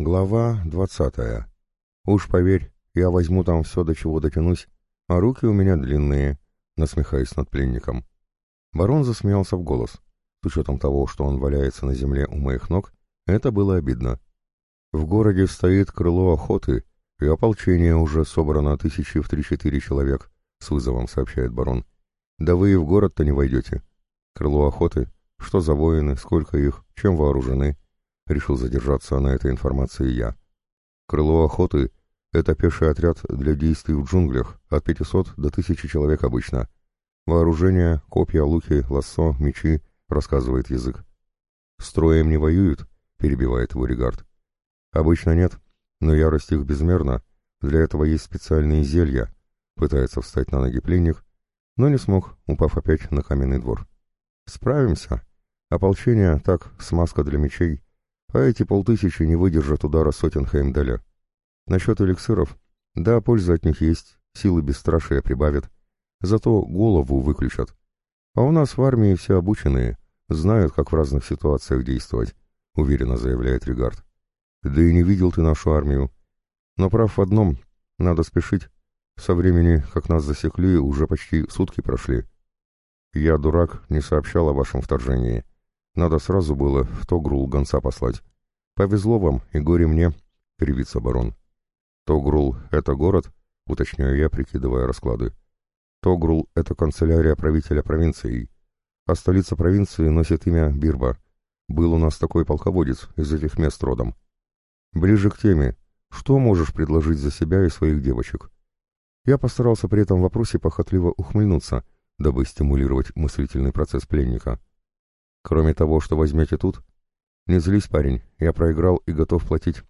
Глава двадцатая. Уж поверь, я возьму там все, до чего дотянусь, а руки у меня длинные, насмехаясь над пленником. Барон засмеялся в голос. С учетом того, что он валяется на земле у моих ног, это было обидно. В городе стоит крыло охоты, и ополчение уже собрано тысячи в три-четыре человек, с вызовом сообщает барон. Да вы и в город-то не войдете. Крыло охоты? Что за воины, сколько их, чем вооружены? Решил задержаться на этой информации я. Крыло охоты — это пеший отряд для действий в джунглях, от 500 до 1000 человек обычно. Вооружение, копья, луки, лассо, мечи, рассказывает язык. «Строем не воюют?» — перебивает его Регард. «Обычно нет, но ярость их безмерна. Для этого есть специальные зелья». Пытается встать на ноги пленник, но не смог, упав опять на каменный двор. «Справимся. Ополчение, так, смазка для мечей а эти полтысячи не выдержат удара сотен Хеймдаля. Насчет эликсиров, да, польза от них есть, силы бесстрашия прибавят, зато голову выключат. А у нас в армии все обученные, знают, как в разных ситуациях действовать, уверенно заявляет Ригард. Да и не видел ты нашу армию. Но прав в одном, надо спешить. Со времени, как нас засекли, уже почти сутки прошли. Я, дурак, не сообщал о вашем вторжении. Надо сразу было в Тогрул гонца послать. Повезло вам, и горе мне, — кривится барон. Тогрул — это город, — уточняю я, прикидывая расклады. Тогрул — это канцелярия правителя провинции, а столица провинции носит имя Бирба. Был у нас такой полководец из этих мест родом. Ближе к теме. Что можешь предложить за себя и своих девочек? Я постарался при этом вопросе похотливо ухмыльнуться, дабы стимулировать мыслительный процесс пленника. Кроме того, что возьмете тут, не злись, парень, я проиграл и готов платить.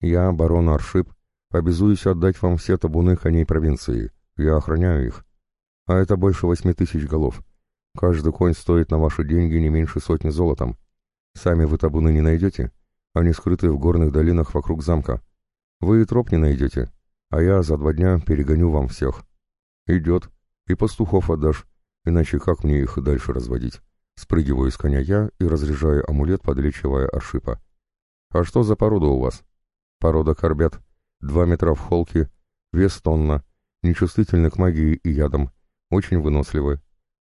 Я, барон Аршип, обязуюсь отдать вам все табуны коней провинции. Я охраняю их. А это больше восьми тысяч голов. Каждый конь стоит на ваши деньги не меньше сотни золотом. Сами вы табуны не найдете. Они скрыты в горных долинах вокруг замка. Вы и троп не найдете, а я за два дня перегоню вам всех. Идет. И пастухов отдашь, иначе как мне их дальше разводить? Спрыгиваю с коня я и разряжаю амулет, подлечивая ошипа. «А что за порода у вас?» «Порода корбят. Два метра в холке, вес тонна, нечувствительны к магии и ядам, очень выносливы.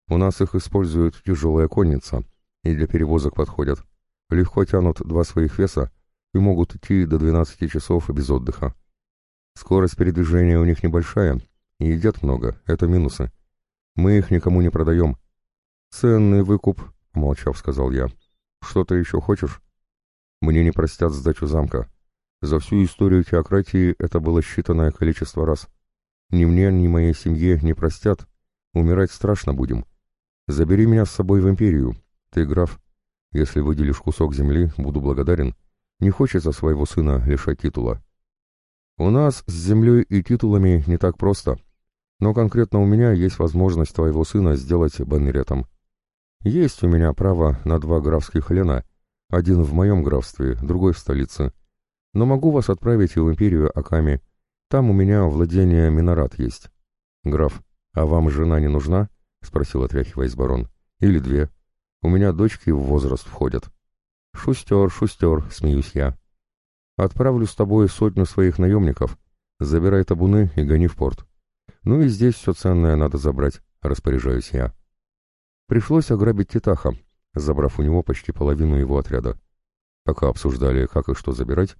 У нас их используют тяжелая конница, и для перевозок подходят. Легко тянут два своих веса и могут идти до 12 часов без отдыха. Скорость передвижения у них небольшая, и едят много, это минусы. Мы их никому не продаем, «Ценный выкуп», — молчав, сказал я. «Что-то еще хочешь?» «Мне не простят сдачу замка. За всю историю теократии это было считанное количество раз. Ни мне, ни моей семье не простят. Умирать страшно будем. Забери меня с собой в империю. Ты граф. Если выделишь кусок земли, буду благодарен. Не хочется своего сына лишать титула». «У нас с землей и титулами не так просто», но конкретно у меня есть возможность твоего сына сделать баннеретом. Есть у меня право на два графских лена, один в моем графстве, другой в столице. Но могу вас отправить и в империю Аками. Там у меня владение Минорат есть. Граф, а вам жена не нужна? Спросил, отряхиваясь барон. Или две. У меня дочки в возраст входят. Шустер, шустер, смеюсь я. Отправлю с тобой сотню своих наемников. Забирай табуны и гони в порт. Ну и здесь все ценное надо забрать, распоряжаюсь я. Пришлось ограбить Титаха, забрав у него почти половину его отряда. Пока обсуждали, как и что забирать,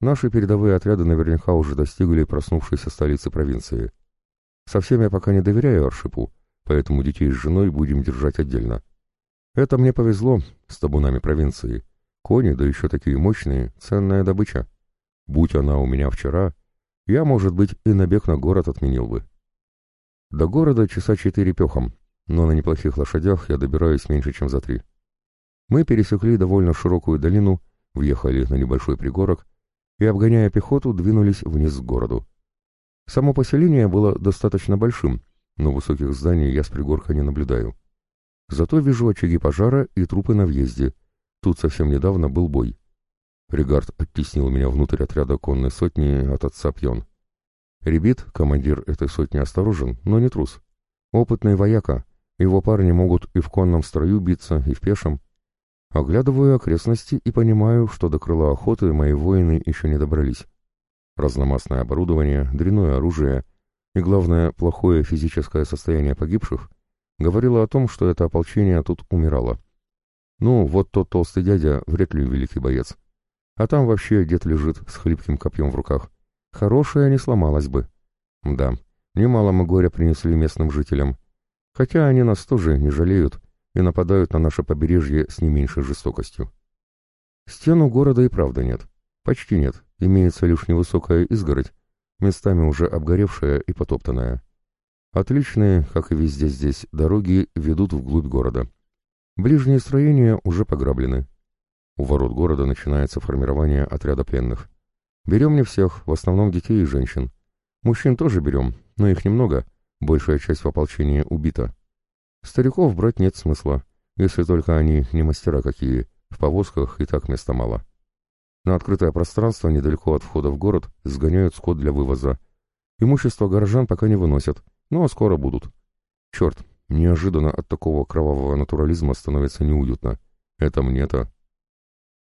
наши передовые отряды наверняка уже достигли проснувшейся столицы провинции. Совсем я пока не доверяю Аршипу, поэтому детей с женой будем держать отдельно. Это мне повезло с табунами провинции. Кони, да еще такие мощные, ценная добыча. Будь она у меня вчера, я, может быть, и набег на город отменил бы. До города часа четыре пехом, но на неплохих лошадях я добираюсь меньше, чем за три. Мы пересекли довольно широкую долину, въехали на небольшой пригорок и, обгоняя пехоту, двинулись вниз к городу. Само поселение было достаточно большим, но высоких зданий я с пригорка не наблюдаю. Зато вижу очаги пожара и трупы на въезде. Тут совсем недавно был бой. Регард оттеснил меня внутрь отряда конной сотни от отца Пьон. Ребит, командир этой сотни, осторожен, но не трус. Опытный вояка, его парни могут и в конном строю биться, и в пешем. Оглядываю окрестности и понимаю, что до крыла охоты мои воины еще не добрались. Разномастное оборудование, дряное оружие и, главное, плохое физическое состояние погибших говорило о том, что это ополчение тут умирало. Ну, вот тот толстый дядя вряд ли великий боец. А там вообще дед лежит с хлипким копьем в руках. Хорошая не сломалась бы. Да, немало мы горя принесли местным жителям. Хотя они нас тоже не жалеют и нападают на наше побережье с не меньшей жестокостью. Стену города и правда нет. Почти нет. Имеется лишь невысокая изгородь, местами уже обгоревшая и потоптанная. Отличные, как и везде здесь, дороги ведут вглубь города. Ближние строения уже пограблены. У ворот города начинается формирование отряда пленных. Берем не всех, в основном детей и женщин. Мужчин тоже берем, но их немного, большая часть в ополчении убита. Стариков брать нет смысла, если только они не мастера какие, в повозках и так места мало. На открытое пространство недалеко от входа в город сгоняют скот для вывоза. Имущество горожан пока не выносят, но скоро будут. Черт, неожиданно от такого кровавого натурализма становится неуютно. Это мне-то.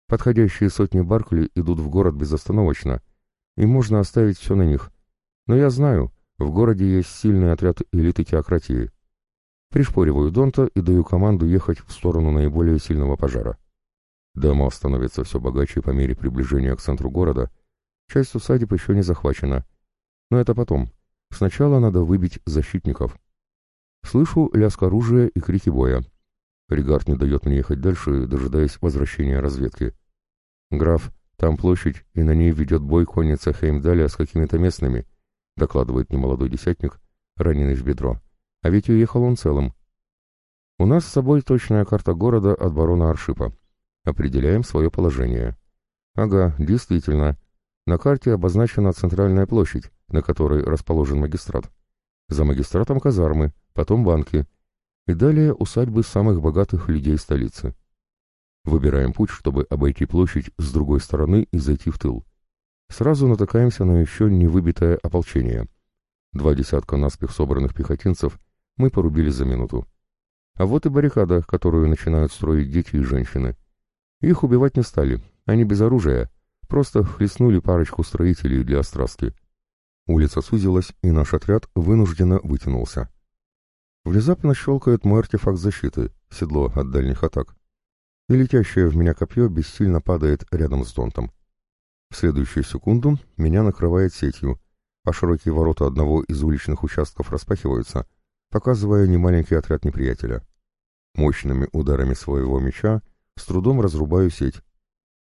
Подходящие сотни Баркли идут в город безостановочно, и можно оставить все на них. Но я знаю, в городе есть сильный отряд элиты теократии. Пришпориваю Донта и даю команду ехать в сторону наиболее сильного пожара. Дома становятся все богаче по мере приближения к центру города. Часть усадеб еще не захвачена. Но это потом. Сначала надо выбить защитников. Слышу лязг оружия и крики боя. Ригард не дает мне ехать дальше, дожидаясь возвращения разведки. «Граф, там площадь, и на ней ведет бой конница Хеймдаля с какими-то местными», докладывает немолодой десятник, раненый в бедро. А ведь уехал он целым. У нас с собой точная карта города от барона Аршипа. Определяем свое положение. Ага, действительно. На карте обозначена центральная площадь, на которой расположен магистрат. За магистратом казармы, потом банки. И далее усадьбы самых богатых людей столицы. Выбираем путь, чтобы обойти площадь с другой стороны и зайти в тыл. Сразу натыкаемся на еще не выбитое ополчение. Два десятка наспех собранных пехотинцев — мы порубили за минуту. А вот и баррикада, которую начинают строить дети и женщины. Их убивать не стали, они без оружия, просто хлестнули парочку строителей для острастки. Улица сузилась, и наш отряд вынужденно вытянулся. Внезапно щелкает мой артефакт защиты, седло от дальних атак. И летящее в меня копье бессильно падает рядом с донтом. В следующую секунду меня накрывает сетью, а широкие ворота одного из уличных участков распахиваются — показывая немаленький отряд неприятеля. Мощными ударами своего меча с трудом разрубаю сеть.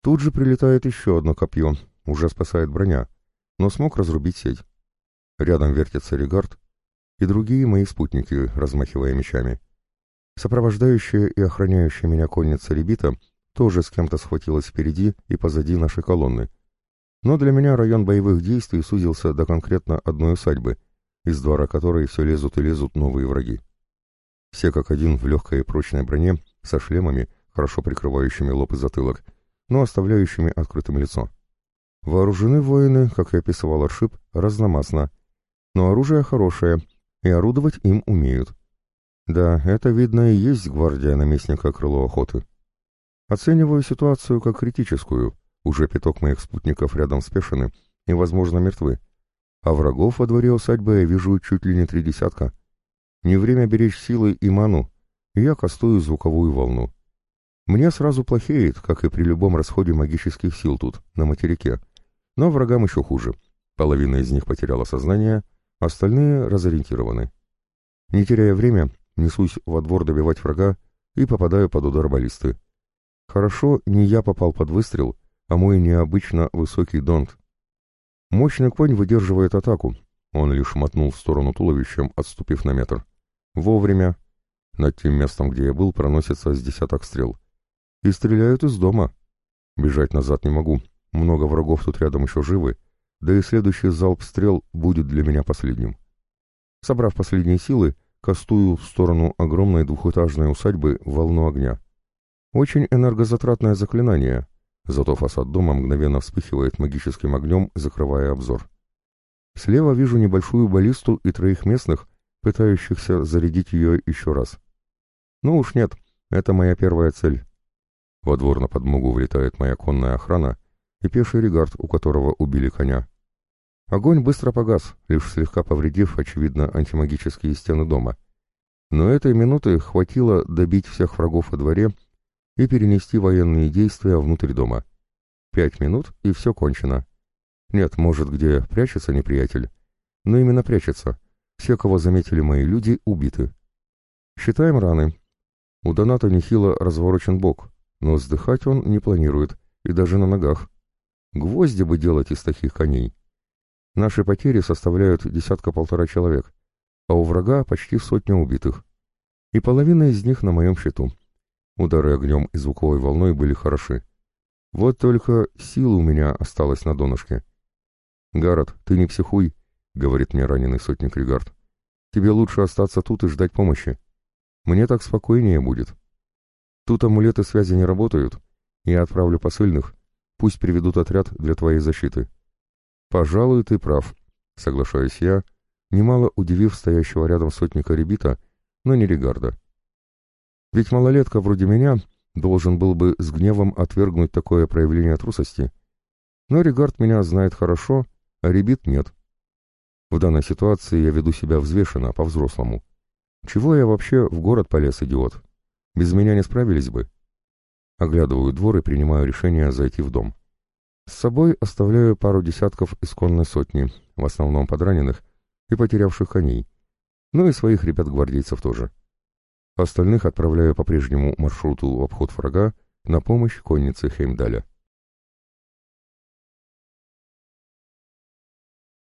Тут же прилетает еще одно копье, уже спасает броня, но смог разрубить сеть. Рядом вертится Регард и другие мои спутники, размахивая мечами. Сопровождающая и охраняющая меня конница Ребита тоже с кем-то схватилась впереди и позади нашей колонны. Но для меня район боевых действий сузился до конкретно одной усадьбы, из двора которой все лезут и лезут новые враги. Все как один в легкой и прочной броне, со шлемами, хорошо прикрывающими лоб и затылок, но оставляющими открытым лицо. Вооружены воины, как и описывал Аршип, разномастно, но оружие хорошее, и орудовать им умеют. Да, это, видно, и есть гвардия наместника крыло охоты. Оцениваю ситуацию как критическую, уже пяток моих спутников рядом спешены и, возможно, мертвы, а врагов во дворе усадьбы я вижу чуть ли не три десятка. Не время беречь силы и ману, я кастую звуковую волну. Мне сразу плохеет, как и при любом расходе магических сил тут, на материке. Но врагам еще хуже. Половина из них потеряла сознание, остальные разориентированы. Не теряя время, несусь во двор добивать врага и попадаю под удар баллисты. Хорошо, не я попал под выстрел, а мой необычно высокий донт, Мощный конь выдерживает атаку. Он лишь мотнул в сторону туловищем, отступив на метр. Вовремя. Над тем местом, где я был, проносится с десяток стрел. И стреляют из дома. Бежать назад не могу. Много врагов тут рядом еще живы. Да и следующий залп стрел будет для меня последним. Собрав последние силы, кастую в сторону огромной двухэтажной усадьбы волну огня. Очень энергозатратное заклинание, Зато фасад дома мгновенно вспыхивает магическим огнем, закрывая обзор. Слева вижу небольшую баллисту и троих местных, пытающихся зарядить ее еще раз. Ну уж нет, это моя первая цель. Во двор на подмогу влетает моя конная охрана и пеший регард, у которого убили коня. Огонь быстро погас, лишь слегка повредив, очевидно, антимагические стены дома. Но этой минуты хватило добить всех врагов во дворе и перенести военные действия внутрь дома. Пять минут, и все кончено. Нет, может, где прячется неприятель, но именно прячется. Все, кого заметили мои люди, убиты. Считаем раны. У Доната нехило разворочен бок, но вздыхать он не планирует, и даже на ногах. Гвозди бы делать из таких коней. Наши потери составляют десятка-полтора человек, а у врага почти сотня убитых. И половина из них на моем счету. Удары огнем и звуковой волной были хороши. Вот только сил у меня осталось на донышке. «Гаррет, ты не психуй», — говорит мне раненый сотник Ригард. «Тебе лучше остаться тут и ждать помощи. Мне так спокойнее будет. Тут амулеты связи не работают. Я отправлю посыльных. Пусть приведут отряд для твоей защиты». «Пожалуй, ты прав», — соглашаюсь я, немало удивив стоящего рядом сотника Ребита, но не Ригарда. Ведь малолетка вроде меня должен был бы с гневом отвергнуть такое проявление трусости. Но Ригард меня знает хорошо, а Ребит нет. В данной ситуации я веду себя взвешенно, по-взрослому. Чего я вообще в город полез, идиот? Без меня не справились бы. Оглядываю двор и принимаю решение зайти в дом. С собой оставляю пару десятков исконной сотни, в основном подраненных и потерявших коней, ну и своих ребят-гвардейцев тоже. Остальных отправляю по прежнему маршруту в обход врага на помощь коннице Хеймдаля.